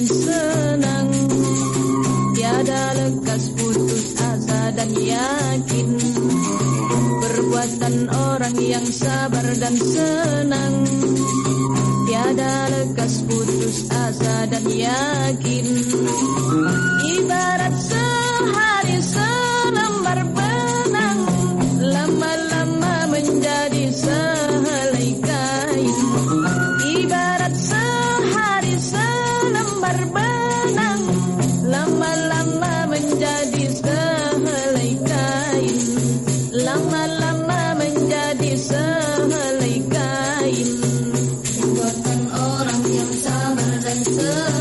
dan senang. Tiada lekas putus asa dan yakin. Perbuatan orang yang sabar dan senang. Tiada lekas putus asa dan yakin selembar benang Lama-lama menjadi sehelai kain. Lama-lama menjadi sehelai kain. Perbuatan orang yang sabar dan senang